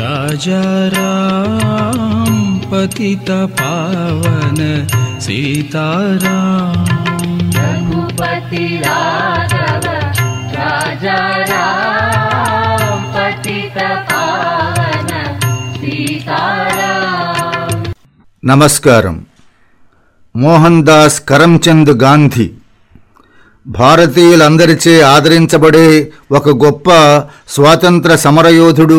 राजा राम पतित पावन सीताराम रघुपति राघव राजा राम पतित पावन सीताराम నమస్కారం మోహన్ దాస్ కరంచంద్ గాంధీ భారతీయులందరిచే ఆదరించబడే ఒక గొప్ప స్వాతంత్ర సమరయోధుడు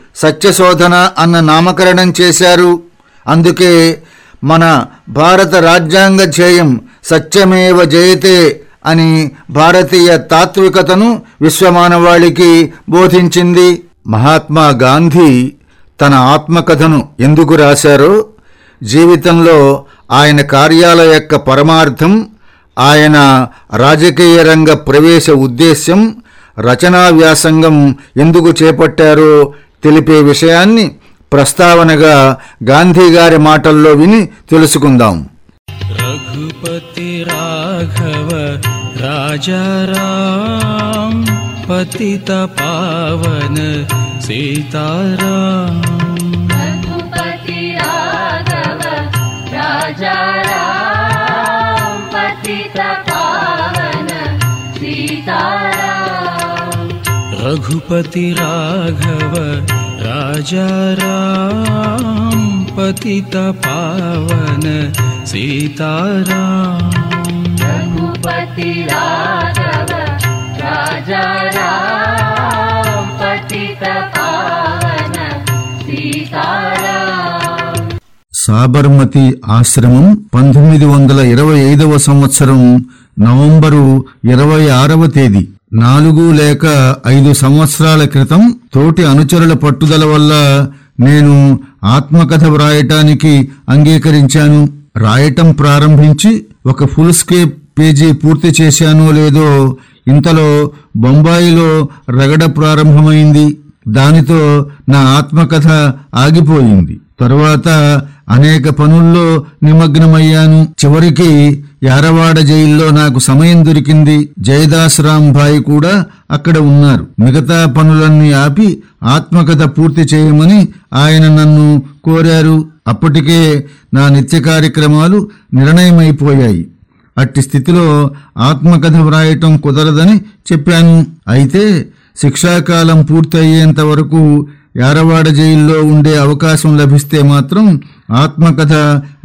సత్యశోధన అన్న నామకరణం చేశారు. అందుకే మన భారత రాజ్యాంగ ధ్యేయం సత్యమేవ జయతే అని భారతీయ తాత్వికతను విశ్వమానవాళికి బోధించింది. మహాత్మా గాంధీ తన ఆత్మకథను ఎందుకు రాశారో జీవితంలో ఆయన కార్యాల యొక్క పరమార్థం ఆయన రాజకీయ రంగ ప్రవేశ ఉద్దేశ్యం రచనా వ్యాసంగం ఎందుకు చేపట్టారో తెలిపే విషయాన్ని ప్రస్తావనగా గాంధీ గారి మాటల్లో విని తెలుసుకుందాం. రఘుపతి రాఘవ రాజారాం సీతారా పావన రఘుపతి రాఘవ रघुपति राघव राजा राम पतित पावन सीताराम रघुपति राघव राजा राम पतित पावन सीताराम సాబర్మతి ఆశ్రమం పంతొమ్మిది వందల ఇరవై ఐదవ సంవత్సరం నవంబరు ఇరవై ఆరవ తేదీ నాలుగు లేక ఐదు సంవత్సరాల క్రితం తోటి అనుచరుల పట్టుదల వల్ల నేను ఆత్మకథ వ్రాయటానికి అంగీకరించాను. రాయటం ప్రారంభించి ఒక ఫుల్ స్కేప్ పేజీ పూర్తి చేశానో లేదో ఇంతలో బొంబాయిలో రగడ ప్రారంభమైంది. దానితో నా ఆత్మకథ ఆగిపోయింది. తరువాత అనేక పనుల్లో నిమగ్నమయ్యాను. చివరికి యారవాడ జైల్లో నాకు సమయం దొరికింది. జయదాసరాంభాయ్ కూడా అక్కడ ఉన్నారు. మిగతా పనులన్నీ ఆపి ఆత్మకథ పూర్తి చేయమని ఆయన నన్ను కోరారు. అప్పటికే నా నిత్య కార్యక్రమాలు నిర్ణయమైపోయాయి. అట్టి స్థితిలో ఆత్మకథ వ్రాయటం కుదరదని చెప్పాను. అయితే శిక్షాకాలం పూర్తి అయ్యేంత వరకు యారవాడ జైల్లో ఉండే అవకాశం లభిస్తే మాత్రం ఆత్మకథ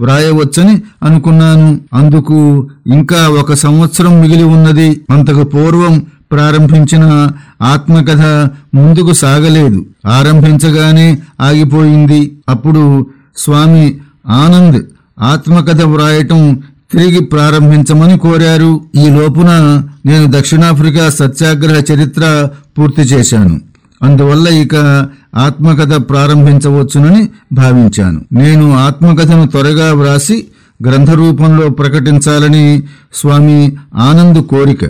వ్రాయవచ్చని అనుకున్నాను. అందుకు ఇంకా ఒక సంవత్సరం మిగిలి ఉన్నది. అంతకు పూర్వం ప్రారంభించిన ఆత్మకథ ముందుకు సాగలేదు. ఆరంభించగానే ఆగిపోయింది. అప్పుడు స్వామి ఆనంద్ ఆత్మకథ వ్రాయటం తిరిగి ప్రారంభించమని కోరారు. ఈ లోపున నేను దక్షిణాఫ్రికా సత్యాగ్రహ చరిత్ర పూర్తి చేశాను. అందువల్ల ఇక ఆత్మకథ ప్రారంభించవచ్చునని భావించాను. నేను ఆత్మకథను త్వరగా వ్రాసి గ్రంథ రూపంలో ప్రకటించాలని స్వామి ఆనంద్ కోరిక.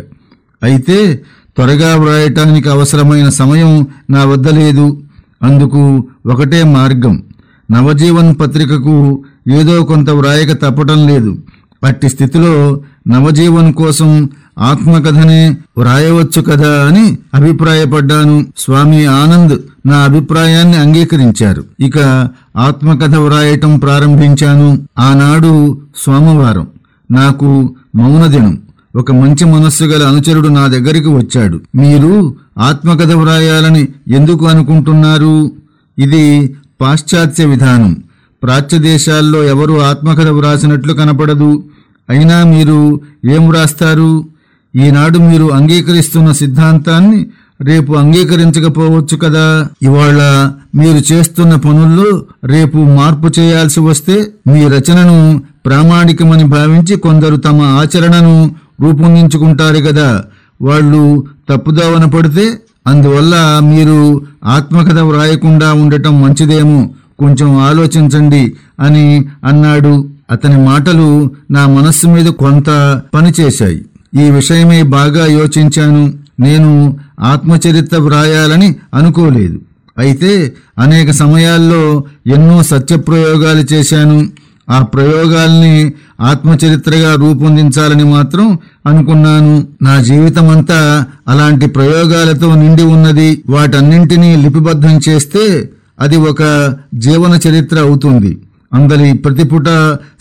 అయితే త్వరగా వ్రాయటానికి అవసరమైన సమయం నా వద్ద లేదు. అందుకు ఒకటే మార్గం. నవజీవన్ పత్రికకు ఏదో కొంత వ్రాయక తప్పటం లేదు. అట్టి స్థితిలో నవజీవన్ కోసం ఆత్మకథనే వ్రాయవచ్చు కదా అని అభిప్రాయపడ్డాను. స్వామి ఆనంద్ నా అభిప్రాయాన్ని అంగీకరించారు. ఇక ఆత్మకథ వ్రాయటం ప్రారంభించాను. ఆనాడు సోమవారం. నాకు మౌనదినం. ఒక మంచి మనస్సు గల అనుచరుడు నా దగ్గరికి వచ్చాడు. మీరు ఆత్మకథ వ్రాయాలని ఎందుకు అనుకుంటున్నారు? ఇది పాశ్చాత్య విధానం. ప్రాచ్య దేశాల్లో ఎవరు ఆత్మకథ వ్రాసినట్లు కనపడదు. అయినా మీరు ఏం వ్రాస్తారు? ఈనాడు మీరు అంగీకరిస్తున్న సిద్ధాంతాన్ని రేపు అంగీకరించకపోవచ్చు కదా. ఇవాళ మీరు చేస్తున్న పనుల్లో రేపు మార్పు చేయాల్సి వస్తే మీ రచనను ప్రామాణికమని భావించి కొందరు తమ ఆచరణను రూపొందించుకుంటారు కదా. వాళ్ళు తప్పుదావన పడితే అందువల్ల మీరు ఆత్మకథ వ్రాయకుండా ఉండటం మంచిదేమో. కొంచెం ఆలోచించండి అని అన్నాడు. అతని మాటలు నా మనస్సు మీద కొంత పనిచేశాయి ఈ విషయమై బాగా యోచించాను. నేను ఆత్మచరిత్ర వ్రాయాలని అనుకోలేదు. అయితే అనేక సమయాల్లో ఎన్నో సత్యప్రయోగాలు చేశాను. ఆ ప్రయోగాల్ని ఆత్మచరిత్రగా రూపొందించాలని మాత్రం అనుకున్నాను. నా జీవితమంతా అలాంటి ప్రయోగాలతో నిండి ఉన్నది. వాటన్నింటినీ లిపిబద్ధం చేస్తే అది ఒక జీవన చరిత్ర అవుతుంది. అందరి ప్రతిపుట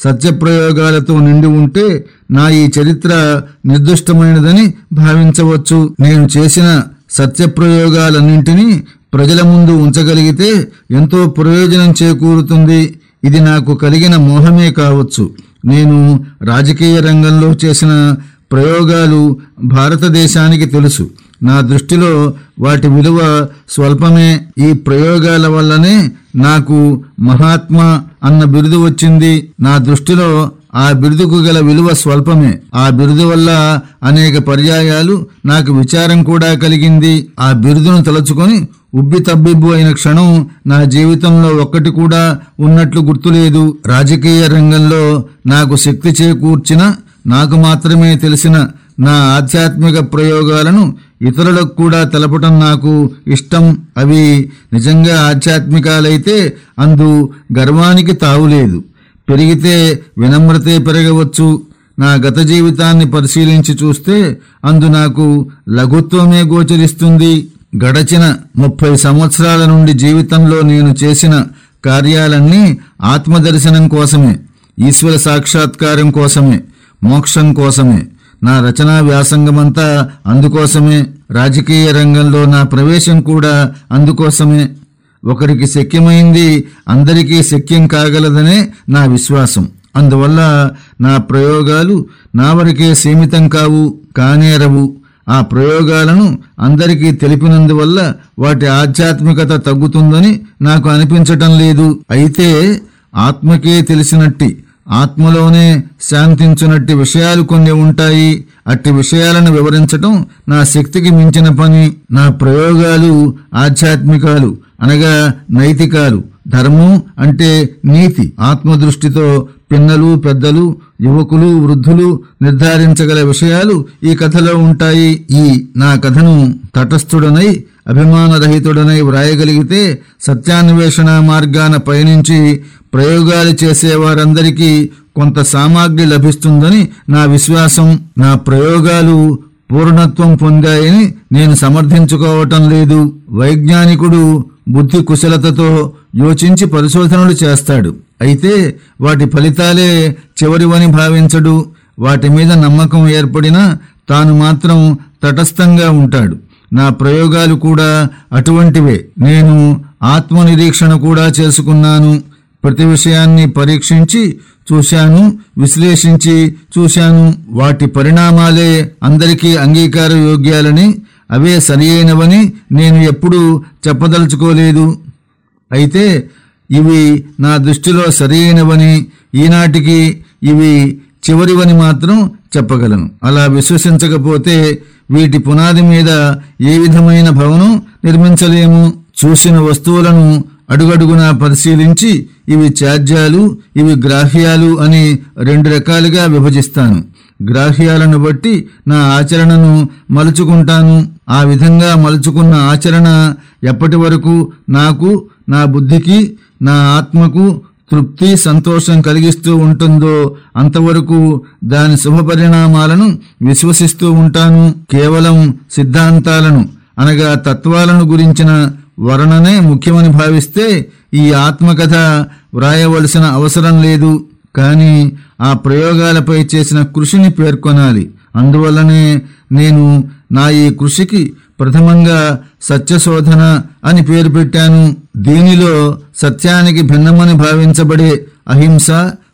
సత్యప్రయోగాలతో నిండి ఉంటే నా ఈ చరిత్ర నిర్దిష్టమైనదని భావించవచ్చు. నేను చేసిన సత్యప్రయోగాలన్నింటినీ ప్రజల ముందు ఉంచగలిగితే ఎంతో ప్రయోజనం చేకూరుతుంది. ఇది నాకు కలిగిన మోహమే కావచ్చు. నేను రాజకీయ రంగంలో చేసిన ప్రయోగాలు భారతదేశానికి తెలుసు. నా దృష్టిలో వాటి విలువ స్వల్పమే. ఈ ప్రయోగాల వల్లనే నాకు మహాత్మా అన్న బిరుదు వచ్చింది. నా దృష్టిలో ఆ బిరుదుకు గల విలువ స్వల్పమే. ఆ బిరుదు వల్ల అనేక పర్యాయాలు నాకు విచారం కూడా కలిగింది. ఆ బిరుదును తలుచుకొని ఉబ్బి తబ్బిబ్బు అయిన క్షణం నా జీవితంలో ఒక్కటి కూడా ఉన్నట్లు గుర్తులేదు. రాజకీయ రంగంలో నాకు శక్తి చేకూర్చిన నాకు మాత్రమే తెలిసిన నా ఆధ్యాత్మిక ప్రయోగాలను ఇతరులకు కూడా తెలపటం నాకు ఇష్టం. అవి నిజంగా ఆధ్యాత్మికాలైతే అందు గర్వానికి తావులేదు. పెరిగితే వినమ్రతే పెరగవచ్చు. నా గత జీవితాన్ని పరిశీలించి చూస్తే అందు నాకు లఘుత్వమే గోచరిస్తుంది. గడచిన ముప్పై సంవత్సరాల నుండి జీవితంలో నేను చేసిన కార్యాలన్నీ ఆత్మదర్శనం కోసమే ఈశ్వర సాక్షాత్కారం కోసమే మోక్షం కోసమే. నా రచనా వ్యాసంగమంతా అందుకోసమే రాజకీయ రంగంలో నా ప్రవేశం కూడా అందుకోసమే. ఒకరికి శక్యమైంది అందరికీ శక్యం కాగలదనే నా విశ్వాసం. అందువల్ల నా ప్రయోగాలు నా వరకే సీమితం కావు కానేరవు ఆ ప్రయోగాలను అందరికీ తెలిపినందువల్ల వాటి ఆధ్యాత్మికత తగ్గుతుందని నాకు అనిపించటం లేదు. అయితే ఆత్మకే తెలిసినట్టి ఆత్మలోనే శాంతించునట్టి విషయాలు కొన్ని ఉంటాయి. అట్టి విషయాలను వివరించటం నా శక్తికి మించిన పని. నా ప్రయోగాలు ఆధ్యాత్మికాలు అనగా నైతికాలు. ధర్మం అంటే నీతి. ఆత్మదృష్టితో పిన్నలు పెద్దలు యువకులు వృద్ధులు నిర్ధారించగల విషయాలు ఈ కథలో ఉంటాయి. ఈ నా కథను తటస్థుడనై అభిమానరహితుడనై వ్రాయగలిగితే సత్యాన్వేషణ మార్గాన పయనించి ప్రయోగాలు చేసేవారందరికీ కొంత సామాగ్రి లభిస్తుందని నా విశ్వాసం. నా ప్రయోగాలు పూర్ణత్వం పొందాయని నేను సమర్థించుకోవటం లేదు. వైజ్ఞానికుడు బుద్ధి కుశలతతో యోచించి పరిశోధనలు చేస్తాడు. అయితే వాటి ఫలితాలే చివరివని భావించడు. వాటి మీద నమ్మకం ఏర్పడినా తాను మాత్రం తటస్థంగా ఉంటాడు. నా ప్రయోగాలు కూడా అటువంటివే. నేను ఆత్మనిరీక్షణ కూడా చేసుకున్నాను. ప్రతి విషయాన్ని పరీక్షించి చూశాను విశ్లేషించి చూశాను. వాటి పరిణామాలే అందరికీ అంగీకార యోగ్యాలని అవే సరియైనవని నేను ఎప్పుడూ చెప్పదలుచుకోలేదు. అయితే ఇవి నా దృష్టిలో సరియైనవని ఈనాటికి ఇవి చివరివని మాత్రం చెప్పగలను. అలా విశ్వసించకపోతే వీటి పునాది మీద ఏ విధమైన భవనం నిర్మించలేము. చూసిన వస్తువులను అడుగడుగునా పరిశీలించి ఇవి త్యాజ్యాలు ఇవి గ్రాహ్యాలు అని రెండు రకాలుగా విభజిస్తాను. గ్రాహ్యాలను బట్టి నా ఆచరణను మలుచుకుంటాను. ఆ విధంగా మలుచుకున్న ఆచరణ ఎప్పటి వరకు నాకు నా బుద్ధికి నా ఆత్మకు తృప్తి సంతోషం కలిగిస్తూ ఉంటుందో అంతవరకు దాని శుభ పరిణామాలను విశ్వసిస్తూ ఉంటాను. కేవలం సిద్ధాంతాలను అనగా తత్వాలను గురించిన వర్ణనే ముఖ్యమని భావిస్తే ఈ ఆత్మకథ వ్రాయవలసిన అవసరం లేదు. కానీ ఆ ప్రయోగాలపై చేసిన కృషిని పేర్కొనాలి. అందువల్లనే నేను నా ఈ కృషికి ప్రథమంగా సత్యశోధన అని పేరు పెట్టాను. దీనిలో సత్యానికి భిన్నమని భావించబడే అహింస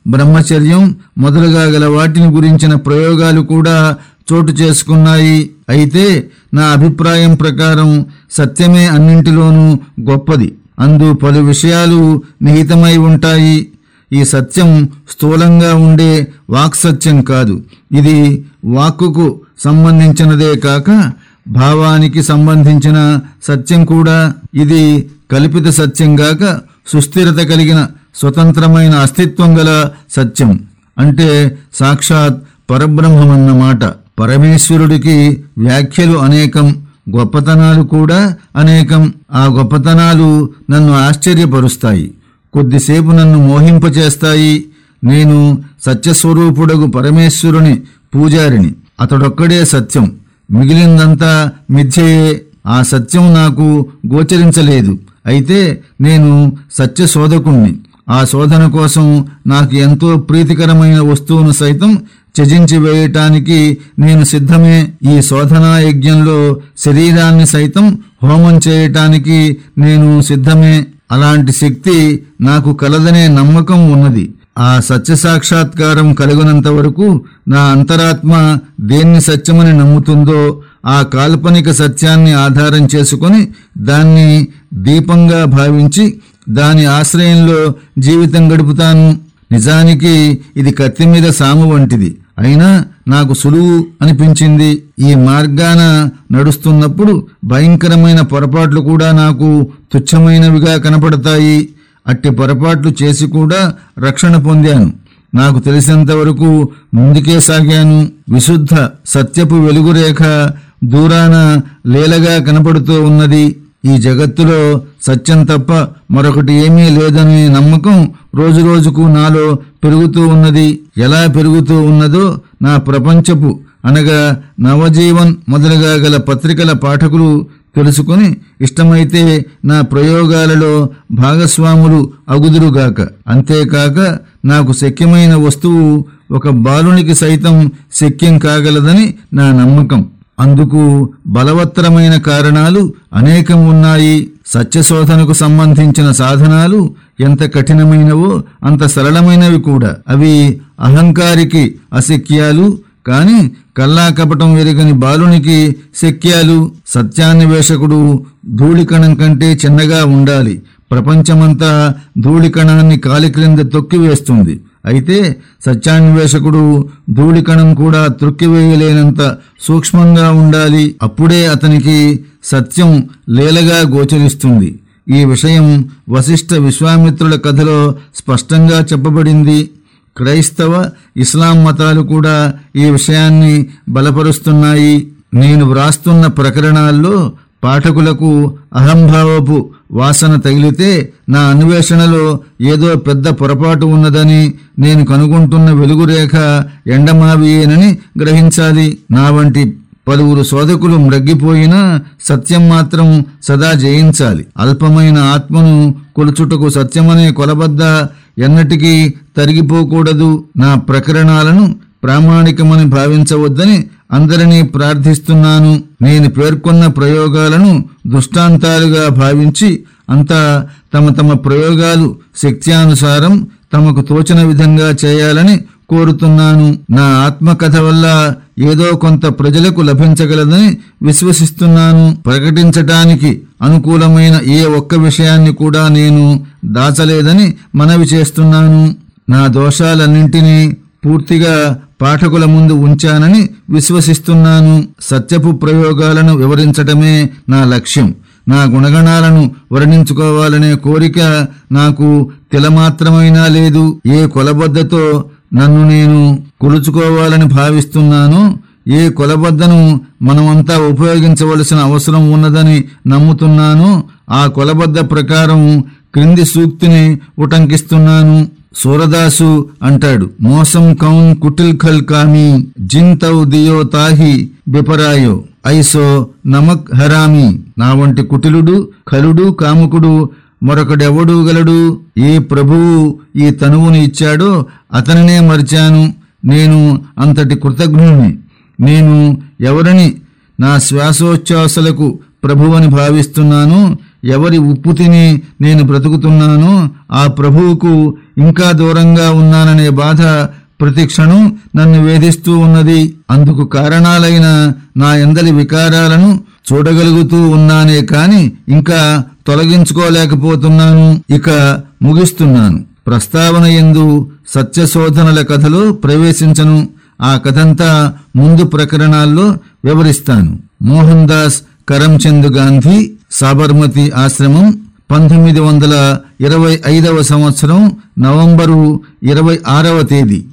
బ్రహ్మచర్యం మొదలుగా గల వాటిని గురించిన ప్రయోగాలు కూడా చోటు చేసుకున్నాయి. అయితే నా అభిప్రాయం ప్రకారం సత్యమే అన్నింటిలోనూ గొప్పది. అందు పలు విషయాలు నిహితమై ఉంటాయి. ఈ సత్యం స్థూలంగా ఉండే వాక్సత్యం కాదు. ఇది వాక్కుకు సంబంధించినదే కాక భావానికి సంబంధించిన సత్యం కూడా. ఇది కల్పిత సత్యం గాక సుస్థిరత కలిగిన స్వతంత్రమైన అస్తిత్వం గల సత్యం. అంటే సాక్షాత్ పరబ్రహ్మమన్నమాట. పరమేశ్వరుడికి వ్యాఖ్యలు అనేకం గొప్పతనాలు కూడా అనేకం. ఆ గొప్పతనాలు నన్ను ఆశ్చర్యపరుస్తాయి. కొద్దిసేపు నన్ను మోహింపచేస్తాయి. నేను సత్యస్వరూపుడగు పరమేశ్వరుని పూజారిని. అతడొక్కడే సత్యం. మిగిలిందంతా మిథ్యయే. ఆ సత్యం నాకు గోచరించలేదు. అయితే నేను సత్యశోధకుణ్ణి. ఆ శోధన కోసం నాకు ఎంతో ప్రీతికరమైన వస్తువును సైతం త్యజించి వేయటానికి నేను సిద్ధమే. ఈ శోధనా యజ్ఞంలో శరీరాన్ని సైతం హోమం చేయటానికి నేను సిద్ధమే. అలాంటి శక్తి నాకు కలదనే నమ్మకం ఉన్నది. ఆ సత్య సాక్షాత్కారం కలుగునంత వరకు నా అంతరాత్మ దేన్ని సత్యమని నమ్ముతుందో ఆ కాల్పనిక సత్యాన్ని ఆధారం చేసుకొని దాన్ని దీపంగా భావించి దాని ఆశ్రయంలో జీవితం గడుపుతాను. నిజానికి ఇది కత్తి మీద సాము వంటిది. అయినా నాకు సులువు అనిపించింది. ఈ మార్గాన నడుస్తున్నప్పుడు భయంకరమైన పొరపాట్లు కూడా నాకు తుచ్చమైనవిగా కనపడతాయి. అట్టి పొరపాట్లు చేసి కూడా రక్షణ పొందాను. నాకు తెలిసినంత వరకు ముందుకే సాగాను. విశుద్ధ సత్యపు వెలుగురేఖ దూరాన లీలగా కనపడుతూ ఉన్నది. ఈ జగత్తులో సత్యం తప్ప మరొకటి ఏమీ లేదనే నమ్మకం రోజురోజుకు నాలో పెరుగుతూ ఉన్నది. ఎలా పెరుగుతూ ఉన్నదో నా ప్రపంచపు అనగా నవజీవన్ మొదలుగా గల పత్రికల పాఠకులు తెలుసుకుని ఇష్టమైతే నా ప్రయోగాలలో భాగస్వాములు అగుదురుగాక. అంతేకాక నాకు శక్యమైన వస్తువు ఒక బాలునికి సైతం శక్యం కాగలదని నా నమ్మకం. అందుకు బలవత్తరమైన కారణాలు అనేకం ఉన్నాయి. సత్యశోధనకు సంబంధించిన సాధనాలు ఎంత కఠినమైనవో అంత సరళమైనవి కూడా. అవి అహంకారికి అశక్యాలు కాని కల్లా కపటం ఎరుగని బాలునికి శక్యాలు సత్యాన్వేషకుడు ధూళికణం కంటే చిన్నగా ఉండాలి. ప్రపంచమంతా ధూళికణాన్ని కాలి క్రింద తొక్కివేస్తుంది అయితే సత్యాన్వేషకుడు ధూళికణం కూడా త్రొక్కివేయలేనంత సూక్ష్మంగా ఉండాలి. అప్పుడే అతనికి సత్యం లీలగా గోచరిస్తుంది. ఈ విషయం వశిష్ఠ విశ్వామిత్రుల కథలో స్పష్టంగా చెప్పబడింది. క్రైస్తవ ఇస్లాం మతాలు కూడా ఈ విషయాన్ని బలపరుస్తున్నాయి. నేను వ్రాస్తున్న ప్రకరణాల్లో పాఠకులకు అహంభావపు వాసన తగిలితే నా అన్వేషణలో ఏదో పెద్ద పొరపాటు ఉన్నదని నేను కనుగొంటున్న వెలుగురేఖ ఎండమావియేనని గ్రహించాలి. నా వంటి పలువురు శోధకులు మ్రగ్గిపోయినా సత్యం మాత్రం సదా జయించాలి. అల్పమైన ఆత్మను కొలుచుటకు సత్యమనే కొలబద్ద ఎన్నటికీ తరిగిపోకూడదు. నా ప్రకరణాలను ప్రామాణికమని భావించవద్దని అందరినీ ప్రార్థిస్తున్నాను. నేను పేర్కొన్న ప్రయోగాలను దృష్టాంతాలుగా భావించి అంతా తమ తమ ప్రయోగాలు శక్త్యానుసారం తమకు తోచిన విధంగా చేయాలని కోరుతున్నాను. నా ఆత్మకథ వల్ల ఏదో కొంత ప్రజలకు లభించగలదని విశ్వసిస్తున్నాను. ప్రకటించటానికి అనుకూలమైన ఏ ఒక్క విషయాన్ని కూడా నేను దాచలేదని మనవి చేస్తున్నాను. నా దోషాలన్నింటినీ పూర్తిగా పాఠకుల ముందు ఉంచానని విశ్వసిస్తున్నాను. సత్యపు ప్రయోగాలను వివరించటమే నా లక్ష్యం. నా గుణగణాలను వర్ణించుకోవాలనే కోరిక నాకు తిలమాత్రమైనా లేదు. ఏ కొలబద్దతో నన్ను నేను కొలుచుకోవాలని భావిస్తున్నాను. ఏ కొలబద్దను మనమంతా ఉపయోగించవలసిన అవసరం ఉన్నదని నమ్ముతున్నాను. ఆ కొలబద్ద ప్రకారం క్రింది సూక్తిని ఉటంకిస్తున్నాను. సూరదాసు అంటాడు మోసం కౌన్ కుటిల్ ఖల్ కామి జింతౌ దియో తాహి బిపరాయో ఐసో నమక్ హరామి. నా వంటి కుటిలుడు ఖలుడు కాముకుడు మరొకడెవడు గలడు? ఏ ప్రభువు ఈ తనువును ఇచ్చాడో అతనినే మరిచాను. నేను అంతటి కృతజ్ఞుని నేను ఎవరిని నా శ్వాసోచ్ఛ్వాసలకు ప్రభువని భావిస్తున్నాను ఎవరి ఉప్పు తిని నేను బ్రతుకుతున్నానో ఆ ప్రభువుకు ఇంకా దూరంగా ఉన్నాననే బాధ ప్రతిక్షణం నన్ను వేధిస్తూ ఉన్నది. అందుకు కారణాలైన నా ఎందలి వికారాలను చూడగలుగుతూ ఉన్నానే కాని ఇంకా తొలగించుకోలేకపోతున్నాను. ఇక ముగిస్తున్నాను. ప్రస్తావన ఎందు సత్యశోధనల కథలో ప్రవేశించను. ఆ కథంతా ముందు ప్రకరణాల్లో వివరిస్తాను. మోహన్ దాస్ కరంచంద్ గాంధీ సాబర్మతి ఆశ్రమం పంతొమ్మిది వందల ఇరవై ఐదవ సంవత్సరం నవంబరు ఇరవై ఆరవ తేదీ.